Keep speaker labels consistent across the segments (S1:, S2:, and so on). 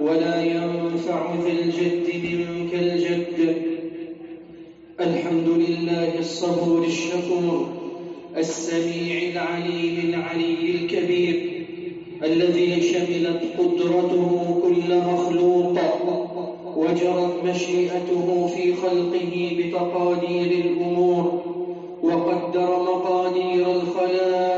S1: ولا ينفع ذا الجد منك الجد الحمد لله الصبور الشكور السميع العليم العلي الكبير الذي شملت قدرته كل مخلوق وجرت مشيئته في خلقه بتقادير الأمور وقدر مقادير الخلائق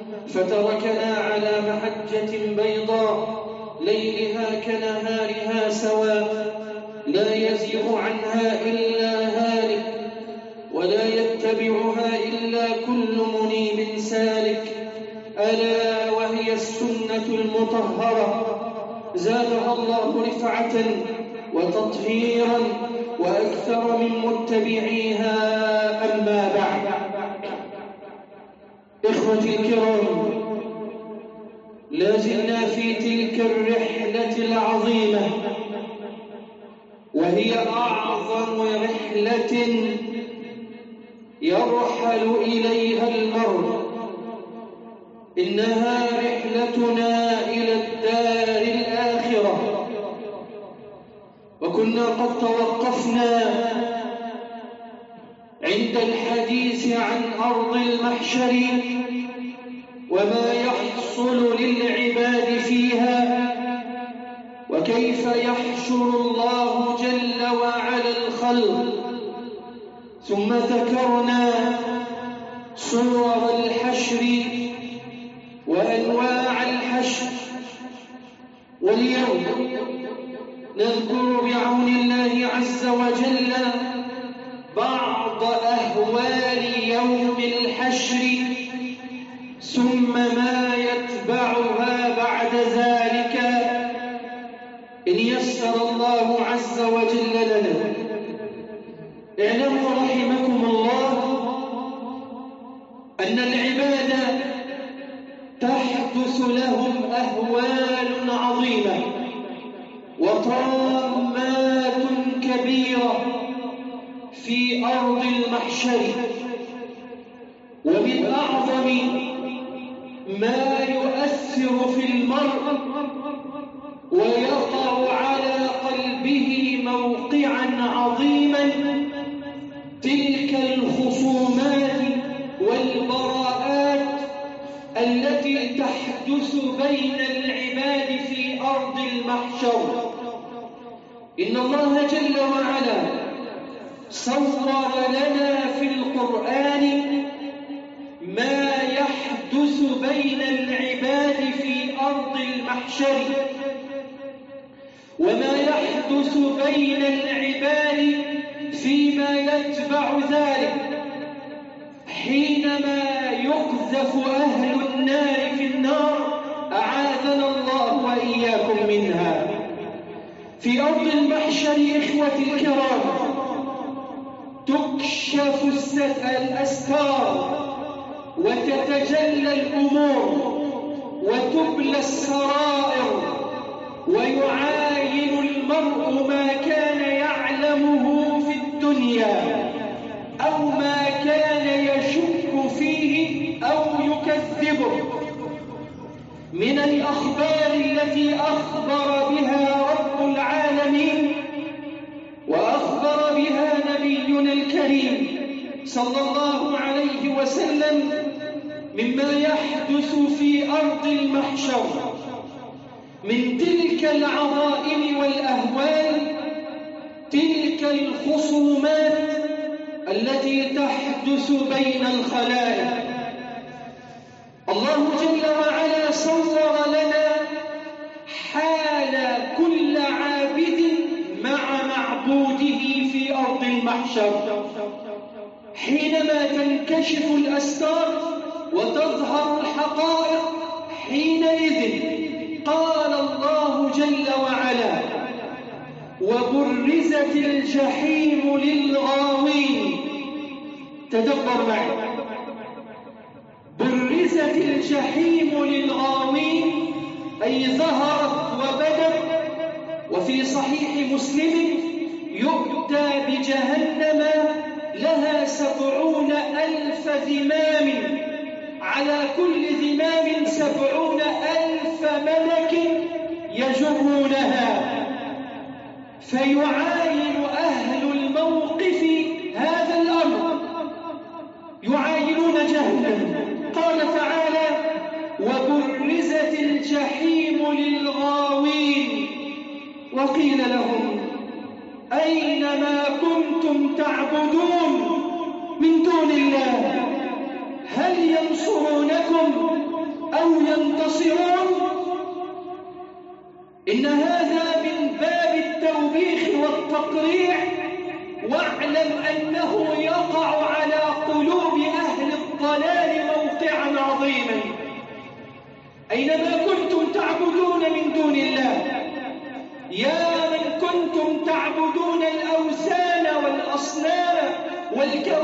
S1: فتركنا على محجة بيضاء ليلها كنهارها سواء لا يزيغ عنها إلا هالك ولا يتبعها إلا كل منيب سالك. ألا وهي السنة المطهرة. زادها الله رفعة وتطهيرا وأكثر من متبعيها أما بعد. إخوتي الكرام لازلنا في تلك الرحلة العظيمة وهي أعظم رحلة يرحل إليها المرء. إنها رحلتنا إلى الدار الآخرة. وكنا قد توقفنا عند الحديث عن أرض المحشر وما يحصل للعباد فيها وكيف يحشر الله جل وعلا الخلق. ثم ذكرنا صور الحشر وأنواع الحشر. واليوم نذكر بعون الله عز وجل بعض أهوال وإياكم منها. في أرض المحشر إخوتي الكرام تكشف الأستار وتتجلى الأمور وتبلى السرائر ويعاين المرء ما كان يعلمه في الدنيا أو ما كان يشك فيه أو يكذبه. من الأخبار التي أخبر بها رب العالمين وأخبر بها نبينا الكريم صلى الله عليه وسلم مما يحدث في أرض المحشر. من تلك العظائم والأهوال تلك الخصومات التي تحدث بين الخلائق. الله جل وعلا صور لنا حال كل عابد مع معبوده في أرض المحشر. حينما تنكشف الأستار وتظهر الحقائق حينئذ قال الله جل وعلا وبرزت الجحيم للغاوين. تدبر معي. برزت الجحيم للغاوين أي ظهرت وبدت وفي صحيح مسلم يؤتى بجهنم لها سبعون ألف ذمام. على كل ذمام سبعون ألف ملك يجرونها. فيعاين أهل الموقف هذا الأمر. يعاينون جهنم. قال تعالى وبرزت الجحيم للغاوين. وقيل لهم أين ما كنتم تعبدون من دون الله؟ هل ينصرونكم أو ينتصرون؟ إن هذا من باب التوبيخ والتقريع واعلم أنه يقع على قلوب أهل الضلال موقعا عظيما. أينما كنتم تعبدون من دون الله يا من كنتم تعبدون الأوثان والأصنام والكواكب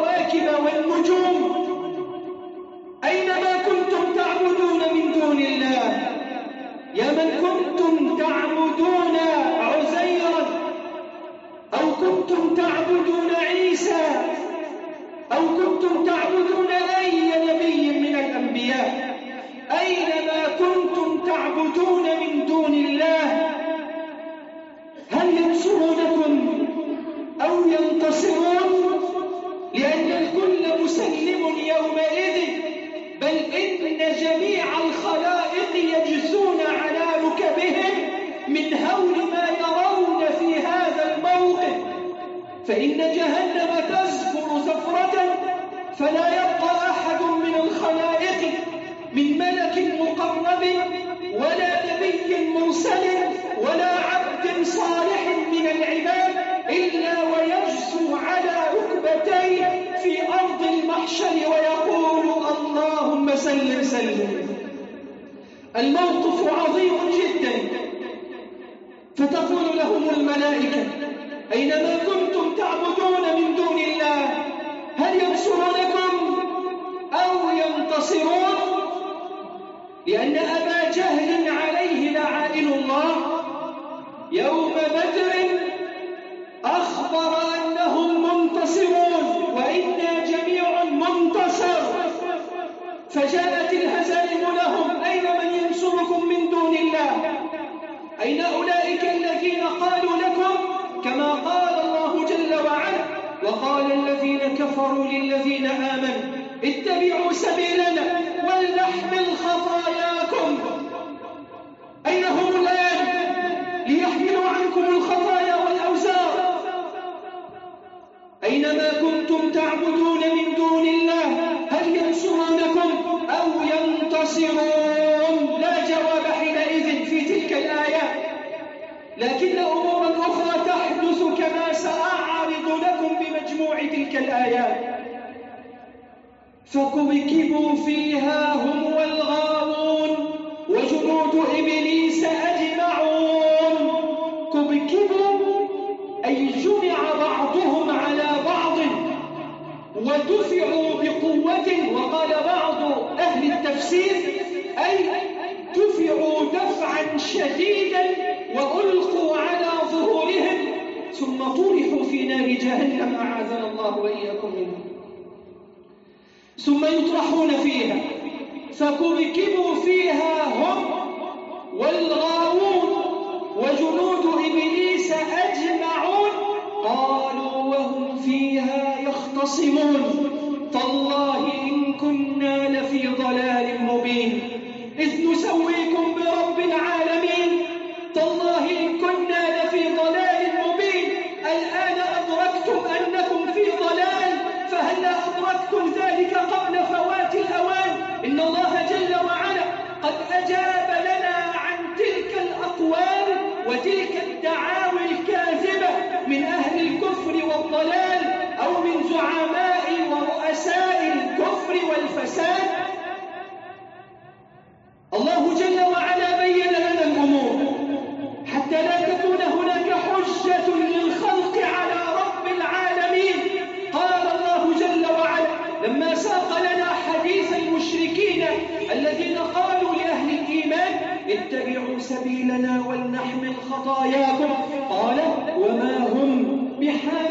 S1: شديدا وألقوا على ظهورهم ثم طرحوا في نار جهنم أعاذنا الله وإياكم منه ثم يطرحون فيها. فكركبوا فيها هم والغاوون وجنود إبليس أجمعون. قالوا وهم فيها يختصمون. تالله إن كنا لفي ضلال مبين. إذ نسويكم برب العالمين. تالله إن كنا لفي ضلال مبين. الآن أدركتم أنكم في ضلال. فهل أدركتم ذلك قبل فوات الأوان؟ إن الله جل وعلا قد أجاب لنا عن تلك الأقوال وتلك الدعاوي الكاذبة من أهل الكفر والضلال أو من زعماء ورؤساء الكفر والفساد. الله جل وعلا بين لنا الأمور حتى لا تكون هناك حجة للخلق على رب العالمين. قال الله جل وعلا لما ساق لنا حديث المشركين الذين قالوا لأهل الإيمان اتبعوا سبيلنا ولنحمل خطاياكم. قال وما هم بحاملين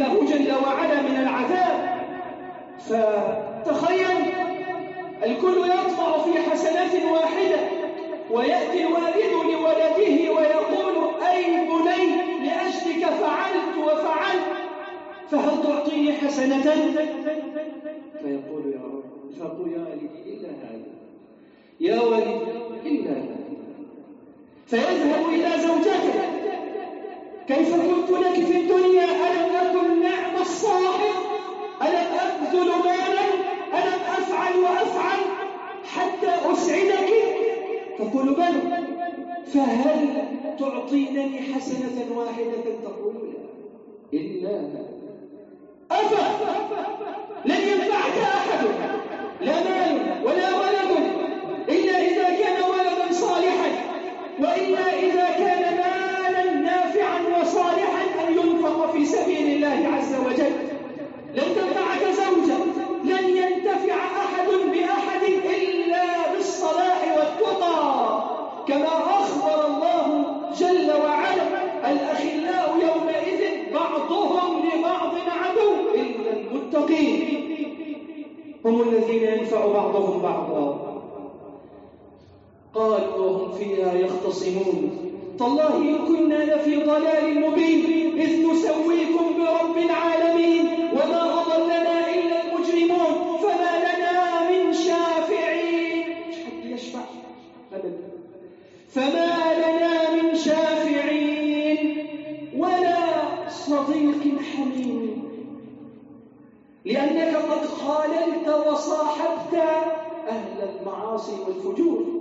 S1: له جل وعلا من العذاب. فتخيل الكل يطمع في حسنات واحدة ويأتي الوالد لولده ويقول أي بني لأجلك فعلت وفعلت. فهل تعطيني حسنة؟ فيقول يا رب فيقول يا والدي إلا هذا يا والدي إلا هذا فيذهب إلى زوجته. كيف كنت لك في الدنيا؟ ألم أكن نعم الصاحب؟ ألم أبذل مالا؟ ألم أفعل وأفعل؟ حتى أسعدك؟ تقول بلى فهل تعطينني حسنة واحدة تقول لا؟ إلا أفا لن ينفعك أحد. لا مال ولا ولد إلا إذا كان ولدا صالحا وإلا إذا كان مالا وصالحا أن ينفق في سبيل الله عز وجل. لن تنفعك زوجة. لن ينتفع أحد بأحد إلا بالصلاح والتقى. كما أخبر الله جل وعلا الأخلاء يومئذ بعضهم لبعض عدو إلا المتقين. هم الذين ينفع بعضهم بعضا. قالوا وهم فيها يختصمون. تالله إن كنا لفي ضلال مبين إذ نسويكم برب العالمين وما أضلنا إلا المجرمون فما لنا من شافعين. مش حد أبدا. فما لنا من شافعين. ولا صديق حميم. لأنك قد خاللت وصاحبت أهل المعاصي والفجور.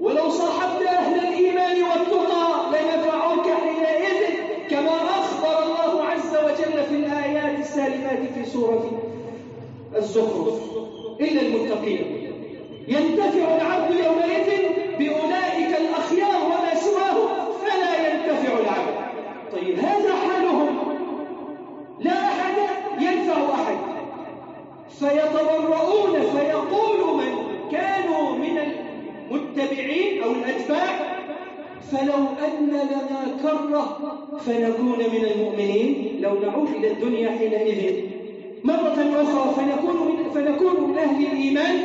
S1: ولو صاحبت أهل الإيمان والتقى لنفعوك حينئذ كما أخبر الله عز وجل في الآيات السالمات في سورة الزخرف. إلا المتقين ينتفع العبد يومئذ بأولئك الأخيار وما سواه فلا ينتفع العبد. طيب هذا حالهم. لا أحد ينفع أحد. فيتبرؤون فيقول من كانوا من المتبعين أو الأتباع فلو أن لنا كرة فنكون من المؤمنين. لو نعود إلى الدنيا حينئذ مرة أخرى فنكون من, فنكون من أهل الإيمان.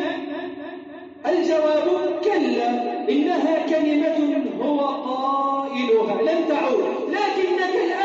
S1: الجواب كلا إنها كلمة هو قائلها. لن تعود. لكنك الآن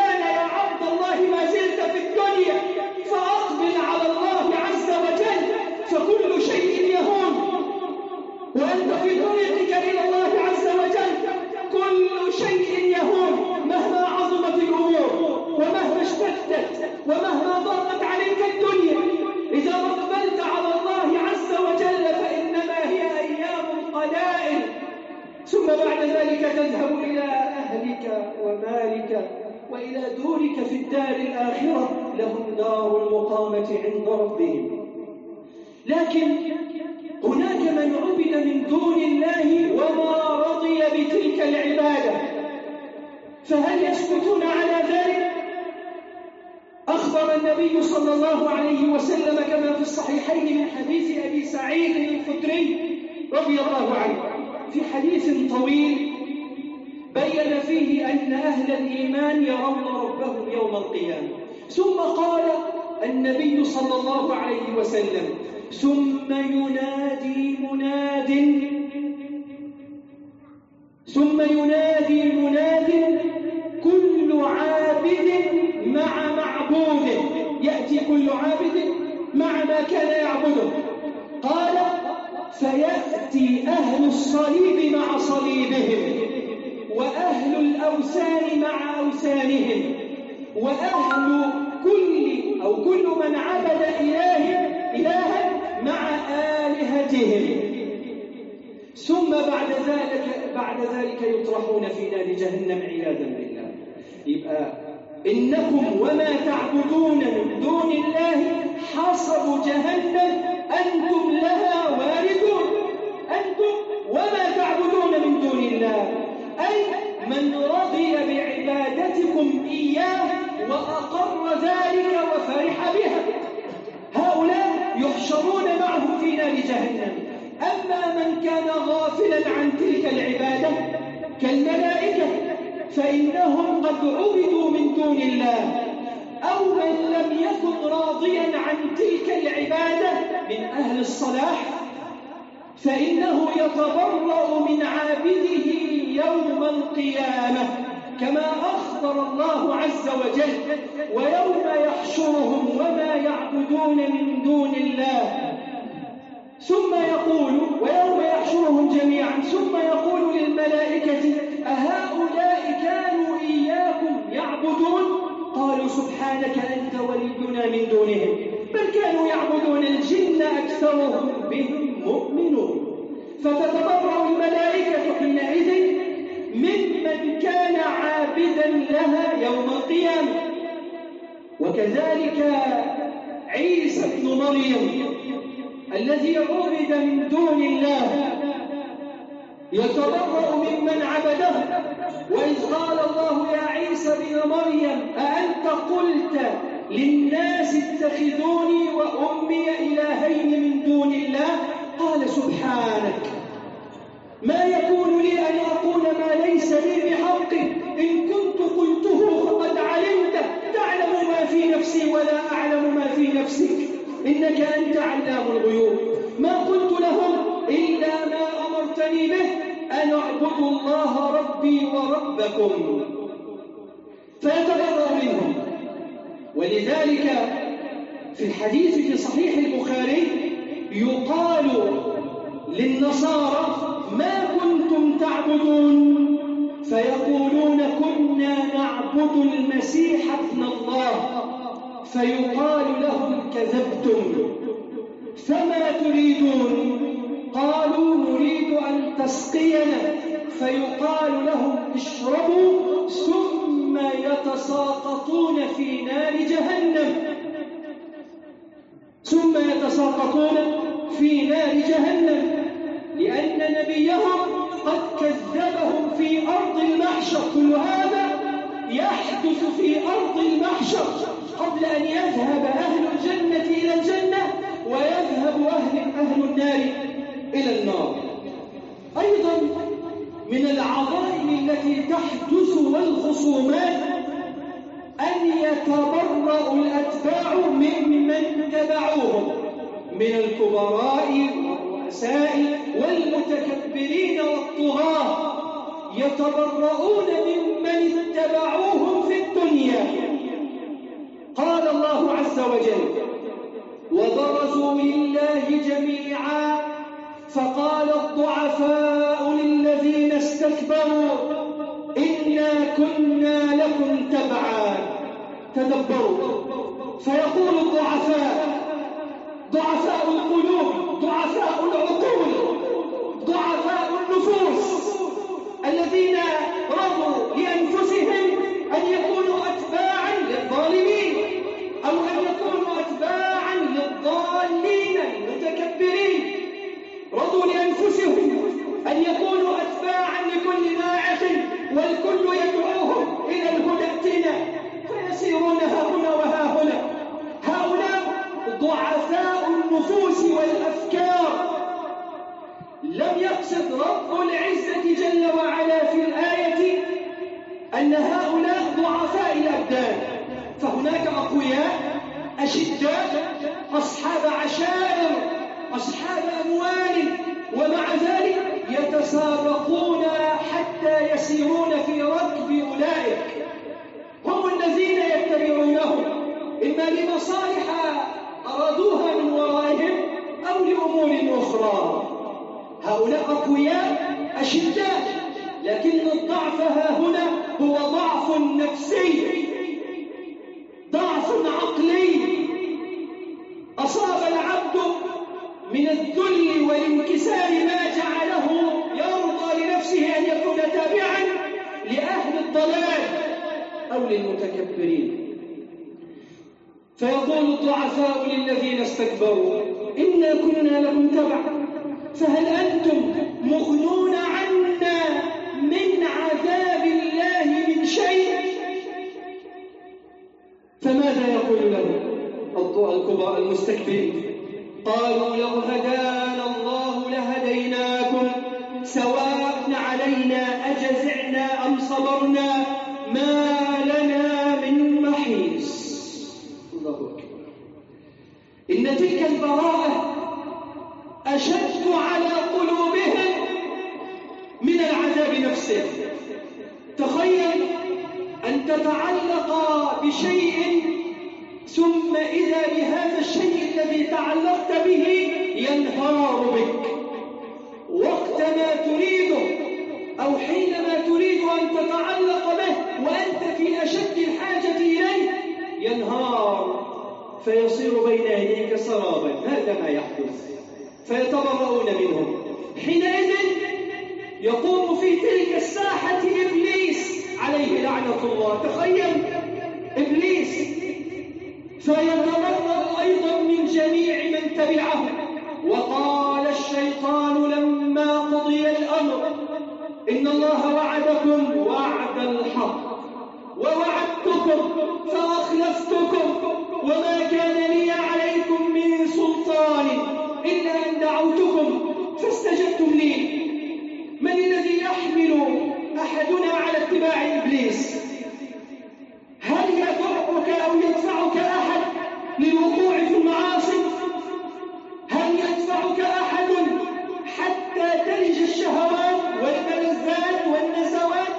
S1: الصحيحين من حديث أبي سعيد الخدري رضي الله عنه. في حديث طويل بين فيه أن أهل الإيمان يرون ربهم يوم القيامة. ثم قال النبي صلى الله عليه وسلم ثم ينادي مناد ثم ينادي يعبده قال فيأتي أهل الصليب مع صليبهم وأهل الأوثان مع أوثانهم وأهل كل أو كل من عبد إله إلها مع آلهتهم. ثم بعد ذلك بعد ذلك يطرحون في نار جهنم عياذا بالله. يبقى إنكم وما تعبدون من دون الله حصب جهنم. أنتم لها واردون. أنتم وما تعبدون من دون الله. أي من رضي بعبادتكم إياه وأقر ذلك وفرح بها. هؤلاء يحشرون معه في نار جهنم. أما من كان غافلا عن تلك العبادة كالملائكة فإنهم قد عبدوا من دون الله أو من لم يكن راضيا عن تلك العبادة من أهل الصلاح فإنه يتبرأ من عابده يوم القيامة كما أخبر الله عز وجل ويوم يحشرهم وما يعبدون من دون الله. ثم يقول ويوم يحشرهم جميعا ثم يقول للملائكة أهؤلاء كانوا إياكم يعبدون؟ قالوا سبحانك أنت ولينا من دونهم بل كانوا يعبدون الجن أكثرهم بهم مؤمنون. فتتبرأ الملائكة حينئذ ممن كان عابدا لها يوم القيامة. وكذلك عيسى ابن مريم الذي عبد من دون الله يتبرأ ممن عبده. وإذ قال الله يا عيسى ابن مريم أأنت قلت للناس اتخذوني وأمي إلهين من دون الله؟ قال سبحانك. ما يكون لي أن أقول ما ليس لي بحق. إن كنت قلته فقد علمت. تعلم ما في نفسي ولا أعلم ما في نفسك. إنك أنت علام الغيوب. ما قلت لهم إلا ما أمرتني به أن أعبدوا الله ربي وربكم. فيتبرأ منهم. ولذلك في الحديث في صحيح البخاري يقال للنصارى ما كنتم تعبدون؟ فيقولون كنا نعبد المسيح ابن الله. فيقال لهم كذبتم. فما تريدون؟ أن تسقينا فيقال لهم اشربوا ثم يتساقطون في نار جهنم. ثم يتساقطون في نار جهنم. لأن نبيهم قد كذبهم في أرض المحشر كل هذا يحدث في أرض المحشر قبل أن يذهب أهل الجنة إلى الجنة ويذهب أهل, أهل النار إلى النار. أيضا من العظائم التي تحدث والخصومات أن يتبرأ الأتباع ممن تبعوهم من الكبراء والرؤساء والمتكبرين والطغاة يتبرؤون ممن اتبعوهم في الدنيا. قال الله عز وجل وبرزوا لله جميعا فقال الضعفاء للذين استكبروا إنا كنا لكم تبعا. تدبروا. فيقول الضعفاء ضعفاء القلوب ضعفاء العقول ضعفاء النفوس الذين رضوا لأنفسهم لأنفسهم أن يكونوا أتباعا لكل ناعق والكل يدعوهم إلى الهدى ائتنا. فيسيرون ها هنا وها هنا هؤلاء ضعفاء النفوس والأفكار. لم يقصد رب العزة جل وعلا في الآية أن هؤلاء ضعفاء الأبدان. فهناك أقوياء أشداء أصحاب عشائر أصحاب أموال ومع ذلك يتسابقون حتى يسيرون في ركب أولئك. هم الذين يتبعونهم إما لمصالح أرادوها من ورائهم أو لأمور أخرى. هؤلاء أقوياء أشداء لكن الضعف ها هنا هو ضعف نفسي ضعف عقلي. أصاب العبد الذل والانكسار ما جعله يرضى لنفسه أن يكون تابعا لأهل الضلال أو للمتكبرين. فيقول الضعفاء للذين استكبروا إنا كنا لكم تبعا فهل أنتم مغنون عنا من عذاب الله من شيء؟ فماذا يقول له الكبار المستكبرين؟ قالوا لو هدانا الله لهديناكم سواء علينا أجزعنا أم صبرنا ما لنا من محيص. الله أكبر. إن تلك البراءة أشد على قلوبهم من العذاب نفسه. تخيل أن تتعلق بشيء ثم إذا بهذا الشيء الذي تعلقت به ينهار بك. وقت ما تريده أو حينما تريد أن تتعلق به وأنت في أشد الحاجة إليه ينهار. فيصير بين يديك سرابا. هذا ما يحدث. فيتبرؤون منهم. حينئذ يقوم في تلك الساحة إبليس عليه لعنة الله. تخيل إبليس فيتبرأ أيضا من جميع من تبعه. وقال الشيطان لما قضي الأمر إن الله وعدكم وعد الحق ووعدتكم فأخلفتكم وما كان لي عليكم من سلطان إلا أن دعوتكم فاستجبتم لي. من الذي يحمل أحدنا على اتباع إبليس؟ هل يضرك أو يدفعك أحد؟ للوقوع في المعاصي هل يدفعك أحد حتى تلج الشهوات والملذات والنزوات؟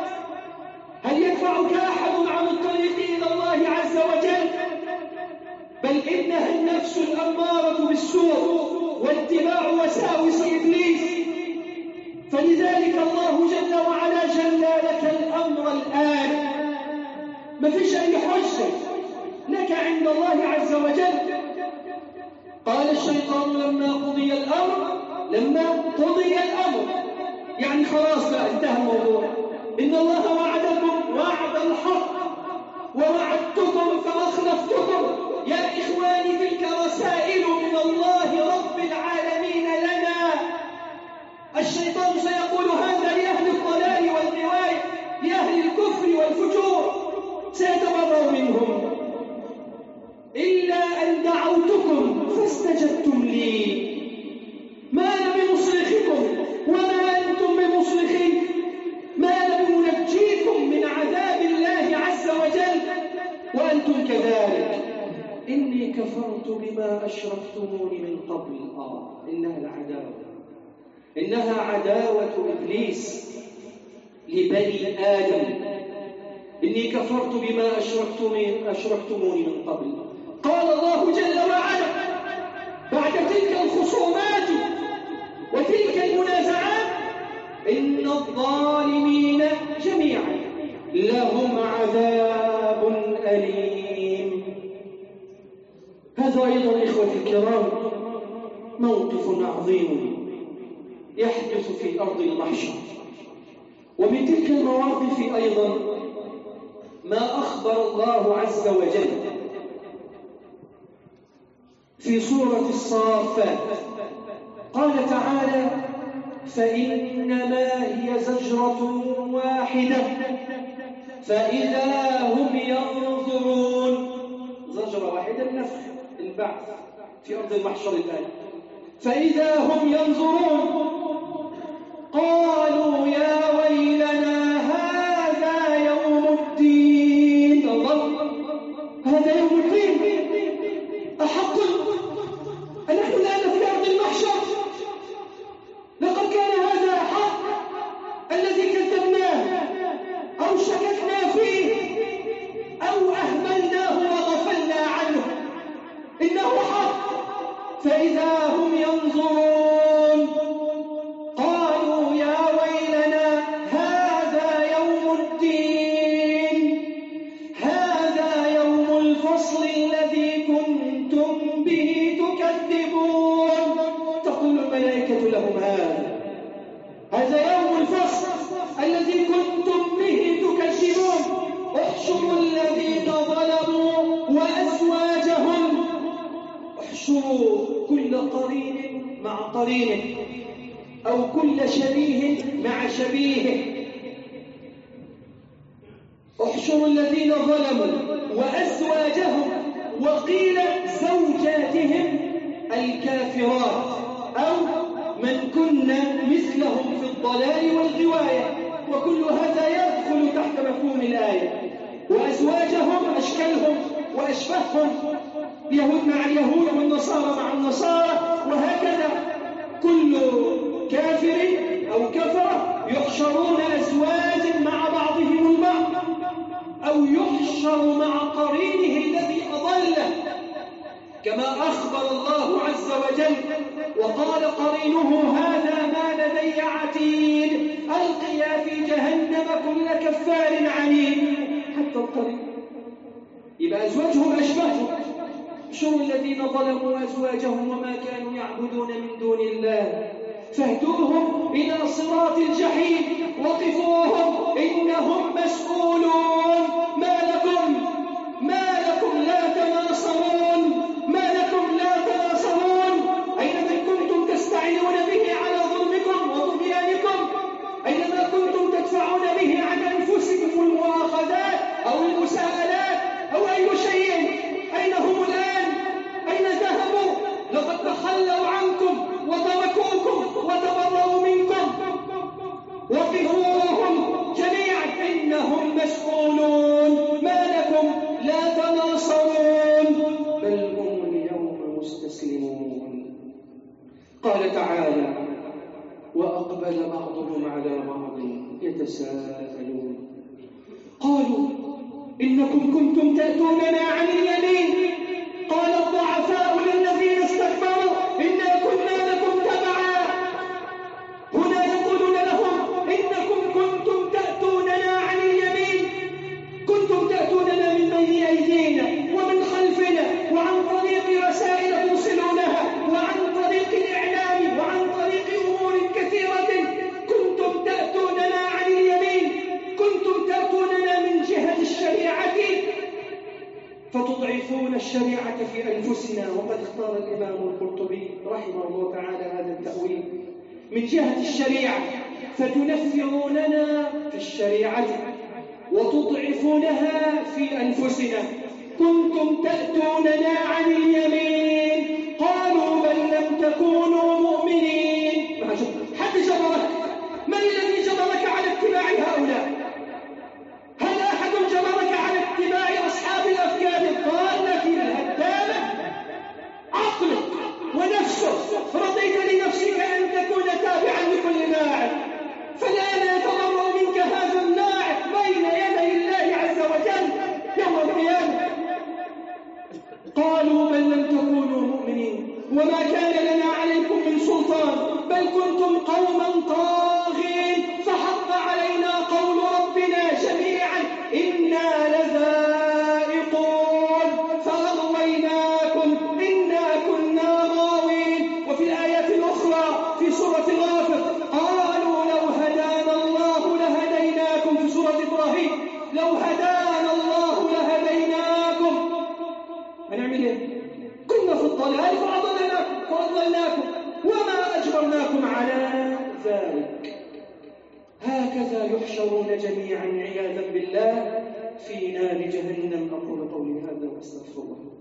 S1: هل يدفعك أحد عن الطريق إلى الله عز وجل؟ بل إنها النفس الأمارة بالسوء واتباع وساوس إبليس. فلذلك الله جل وعلا جل لك الأمر الآن. ما فيش أي حجة. عند الله عز وجل. قال الشيطان لما قضي الأمر لما قضي الأمر. يعني خلاص بقى انتهى الموضوع. إن الله وعدكم وعد الحق ووعدتكم فأخلفتكم. يا إخواني تلك رسائل من الله رب العالمين لنا. الشيطان سيقول هذا لأهل الضلال والغواية لأهل الكفر والفجور. سيتبرأ منهم. إلا أن دعوتكم فاستجبتم لي. ما أنا بمصرخكم وما أنتم بمصرخي ما أنا بمنجيكم من عذاب الله عز وجل. وأنتم كذلك. إني كفرت بما أشرفتموني من قبل. آه إنها العداوة. إنها عداوة إبليس لبني آدم. إني كفرت بما أشركتموني من قبل. قال الله جل وعلا بعد تلك الخصومات وتلك المنازعات إن الظالمين جميعا لهم عذاب أليم. هذا أيضا إخوتي الكرام موقف عظيم يحدث في أرض المحشر ومن تلك المواقف أيضا ما أخبر الله عز وجل في سورة الصافات قال تعالى فإنما هي زجرة واحدة. فإذا هم ينظرون. زجرة واحدة النفخ البعث في أرض المحشر الآن. فإذا هم ينظرون قالوا يا الملائكة لهم هذا. هذا يوم الفصل الذي كنتم به تكذبون. احشروا الذين ظلموا وأزواجهم. احشروا كل قرين مع قرينه أو كل شبيه مع شبيهه احشروا الذين ظلموا وأزواجهم وقيل زوجاتهم الكافرات. أو من كنا مثلهم في الضلال والغواية. وكل هذا يدخل تحت مفهوم الآية. وأزواجهم أشكالهم وأشبههم. اليهود مع اليهود والنصارى مع النصارى. وهكذا كل كافر أو كفر يحشرون أزواج مع بعضهم البعض. أو يحشر مع قرينه الذي أضله. كما أخبر الله عز وجل وقال قرينه هذا ما لدي عتيد ألقيا في جهنم كل كفار عنيد. حتى القرين يبقى أزواجهم أشبههم احشروا الذين ظلموا أزواجهم وما كانوا يعبدون من دون الله؟ فاهدوهم إلى صراط الجحيم. وقفوهم. إنهم مسؤولون. الشريعة في أنفسنا. وقد اختار الإمام القرطبي رحمه الله تعالى هذا التأويل. من جهة الشريعة فتنفروننا في الشريعة وتضعفونها في أنفسنا. كنتم تأتوننا عن اليمين. قالوا بل لم تكونوا مؤمنين. حد جبرك من الذي الضلال فأضلناكم فأضلناكم وما أجبرناكم على ذلك. هكذا يحشرون جميعا عياذا بالله في نار جهنم. أقول قولي هذا وأستغفر الله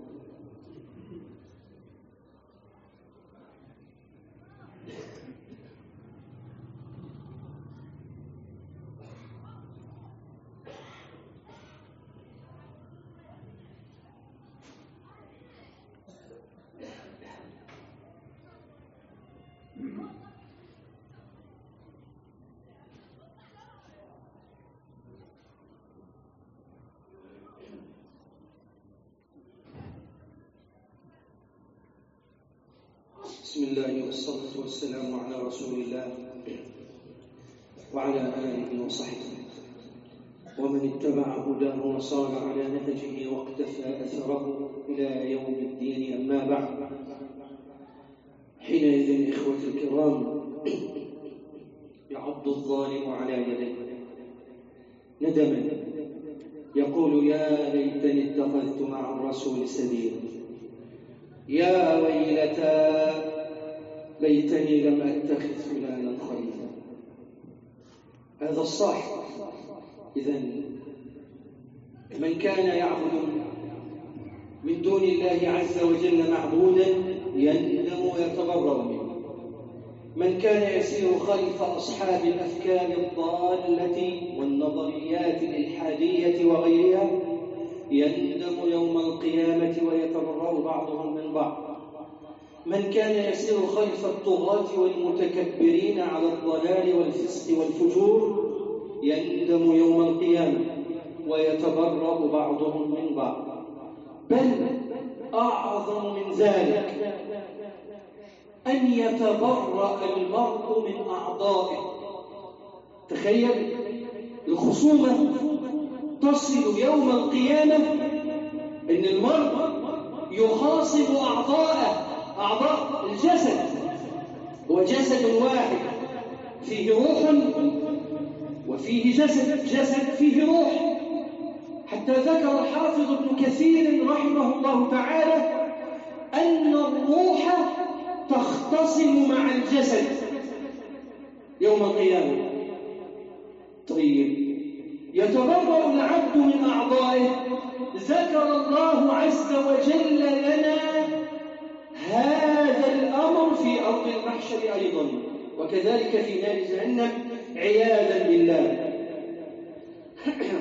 S1: بسم الله والصلاة والسلام على رسول الله وعلى آله وصحبه. ومن اتبع هداه وصار على نهجه واقتفى أثره إلى يوم الدين أما بعد. حينئذ إخوة الكرام يعض الظالم على يديه ندما يقول يا ليتني اتخذت مع الرسول سبيلا. يا ويلتى ليتني لم أتخذ فلانا خليلا هذا الصاحب. إذا من كان يعبد من دون الله عز وجل معبودا يندم ويتبرر منه. من كان يسير خلف أصحاب الأفكار الضالة والنظريات الإلحادية وغيرها يندم يوم القيامة ويتبرر بعضهم من بعض. من كان يسير خلف الطغاة والمتكبرين على الضلال والفسق والفجور يندم يوم القيامة ويتبرأ بعضهم من بعض. بل أعظم من ذلك أن يتبرأ المرء من أعضائه. تخيل الخصومة تصل يوم القيامة أن المرء يخاصم أعضاءه. أعضاء الجسد. هو جسد واحد. فيه روح وفيه جسد. جسد فيه روح. حتى ذكر الحافظ ابن كثير رحمه الله تعالى أن الروح تختصم مع الجسد يوم القيامة. طيب. يتبرأ العبد من أعضائه. ذكر الله عز وجل لنا هذا الأمر في أرض المحشر أيضا وكذلك في نار جهنم عياذا بالله.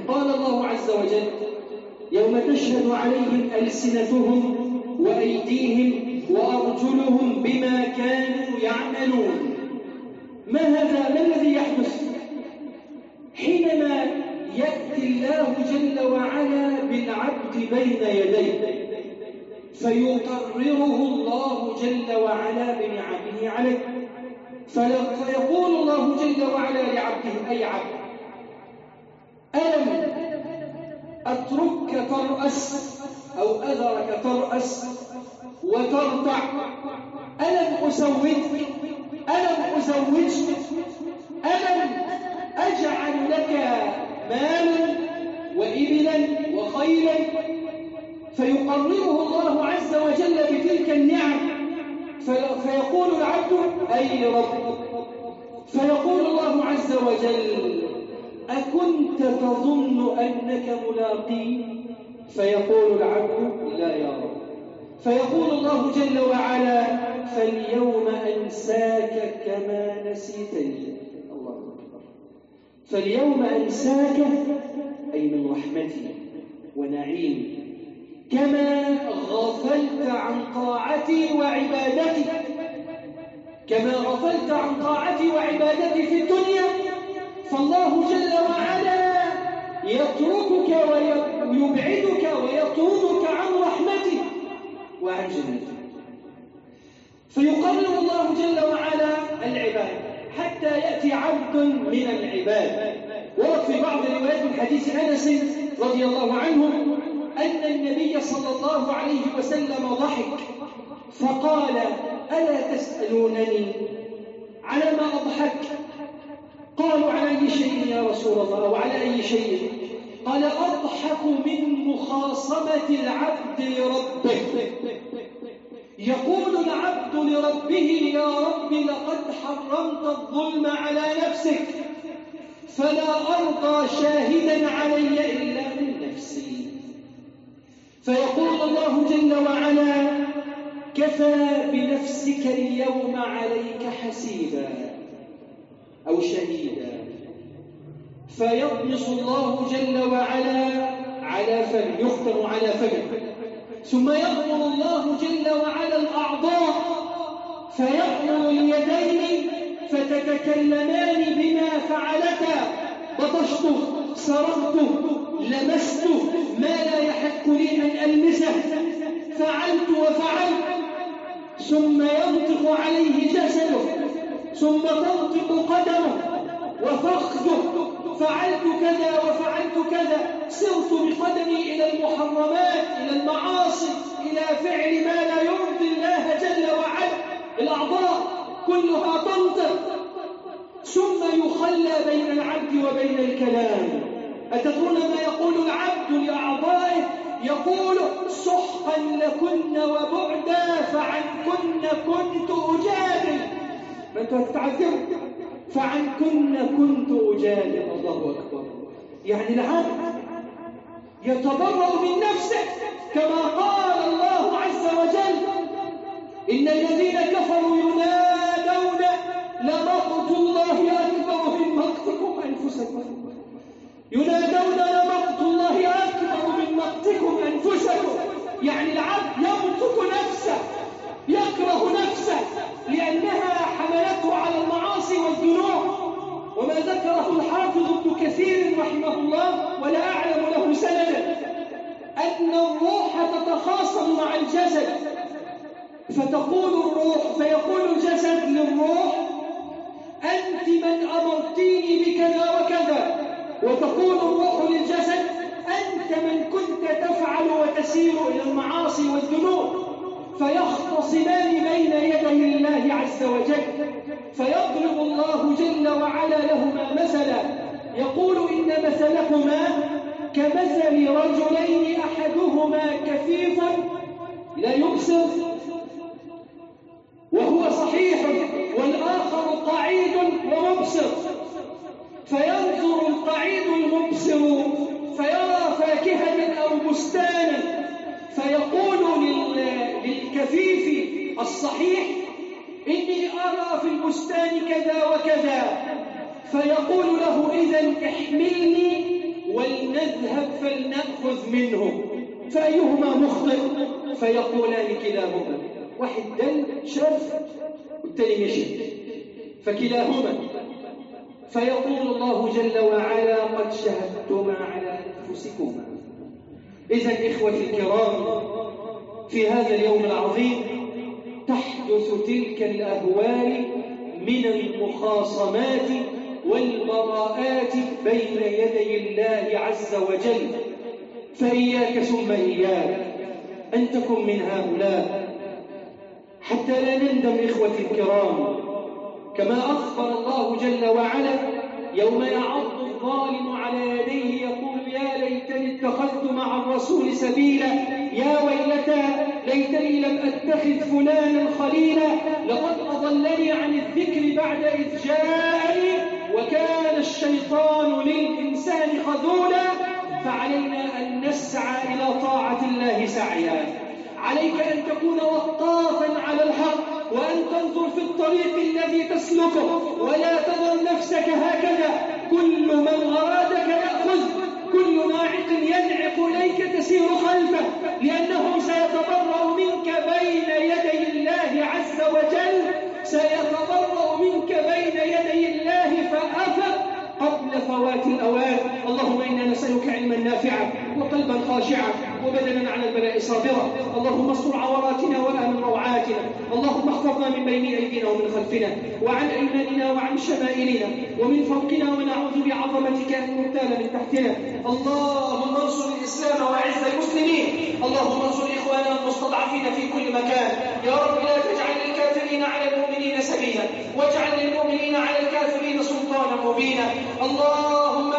S1: قال الله عز وجل يوم تشهد عليهم ألسنتهم وأيديهم وأرجلهم بما كانوا يعملون. ما هذا؟ ما الذي يحدث؟ حينما يأتي الله جل وعلا بالعبد بين يديه فيقرره الله جل وعلا بنعمه عليه. فيقول الله جل وعلا لعبده أي عبد ألم أتركك ترأس أو أذرك ترأس وترتع ألم أزوجك ألم أزوجك ألم أجعل لك مالا وإبلا وخيلا؟ فيقرره الله عز وجل بتلك النعم. فيقول العبد أي رب فيقول الله عز وجل أكنت تظن أنك ملاقي؟ فيقول العبد لا يا رب. فيقول الله جل وعلا فاليوم أنساك كما نسيتني الله أكبر. فاليوم أنساك أي من رحمتي ونعيمي كما غفلت عن طاعتي وعبادتي كما غفلت عن طاعتي وعبادتي في الدنيا فالله جل وعلا يتركك ويبعدك ويطردك عن رحمته وعن جنته. فيقرر الله جل وعلا العباد حتى يأتي عبد من العباد. ورد في بعض روايات الحديث أنس رضي الله عنه أن النبي صلى الله عليه وسلم ضحك فقال ألا تسألونني؟ على ما أضحك؟ قالوا على أي شيء يا رسول الله؟ وعلى أي شيء؟ قال أضحك من مخاصمة العبد لربه. يقول العبد لربه يا رب لقد حرمت الظلم على نفسك فلا أرضى شاهدا علي إلا فيقول الله جل وعلا كفى بنفسك اليوم عليك حسيبا أو شهيدا. فيطمس الله جل وعلا على فم يختم على فم. ثم يأمر الله جل وعلا الأعضاء فيأمر اليدين فتتكلمان بما فعلتا. بطشته سرقته لمسته ما لا يحق لي أن ألمسه. فعلت وفعلت. ثم ينطق عليه جسده. ثم تنطق قدمه. وفخذه. فعلت كذا وفعلت كذا. سرت بقدمي إلى المحرمات إلى المعاصي إلى فعل ما لا يرضي الله جل وعلا. الأعضاء كلها تنطق. ثم يخلى بين العبد وبين الكلام. أتدرون ما يقول العبد لأعضائه؟ يقول سحقا لكن وبعدا فعنكن كنت أجادل. ما أنتوا هتتعذروا فعنكن كنت أجادل. الله أكبر. يعني العبد يتبرأ من نفسه كما قال الله عز وجل إن الذين كفروا ينادون لمقت الله أكبر من مقتكم أنفسكم ينادون لمقت الله أكبر من مقتكم أنفسكم يعني العبد يمقت نفسه يكره نفسه لأنها حملته على المعاصي والذنوب وما ذكره الحافظ ابن كثير رحمه الله ولا أعلم له سندا أن الروح تتخاصم مع الجسد فتقول الروح فيقول الجسد للروح أنت من أمرتيني بكذا وكذا وتقول الروح للجسد أنت من كنت تفعل وتسير إلى المعاصي والذنوب فيختصمان بين يدي الله عز وجل فيضرب الله جل وعلا لهما مثلا يقول إن مثلكما كمثل رجلين أحدهما كفيف لا يبصر وهو صحيح والآخر قعيد ومبصر فينظر القعيد المبصر فيرى فاكهة أو بستانا فيقول للكفيف الصحيح إني أرى في البستان كذا وكذا فيقول له إذا احملني ولنذهب فلنأخذ منه. فأيهما مخطئ؟ فيقولان كلاهما. واحد دل شاف والتاني مشي. فكلاهما. فيقول الله جل وعلا قد شهدتما على أنفسكما. إذا إخوتي الكرام في هذا اليوم العظيم تحدث تلك الأهوال من المخاصمات والبراءات بين يدي الله عز وجل. فإياك ثم إياك أن تكن من هؤلاء. حتى لا نندم إخوتي الكرام. كما أخبر الله جل وعلا يوم يعض الظالم على يديه يقول يا ليتني اتخذت مع الرسول سبيلا. يا ويلتى ليتني لم أتخذ فلانا خليلا. لقد أضلني عن الذكر بعد إذ جاءني وكان الشيطان للإنسان خذولا فعلينا أن نسعى إلى طاعة الله سعيا. عليك أن تكون وقافا على الحق وأن تنظر في الطريق الذي تسلكه ولا تظن نفسك هكذا. كل من أرادك يأخذ كل ناعق ينعق إليك تسير خلفه لأنه سيتبرأ منك بين يدي الله عز وجل سيتبرأ منك بين يدي الله فأفق قبل فوات الأوان اللهم إنا نافعا وقلبا خاشعا وبدنا على البلاء صابرا. اللهم استر عوراتنا وآمن روعاتنا. اللهم احفظنا من بين أيدينا ومن خلفنا وعن أيماننا وعن شمائلنا ومن فوقنا ونعوذ بعظمتك أن نغتال من تحتنا. اللهم انصر الإسلام وأعز المسلمين. اللهم انصر إخواننا المستضعفين في كل مكان. يا رب لا تجعل للكافرين على المؤمنين سبيلا. واجعل للمؤمنين على الكافرين سلطانا مبينا. اللهم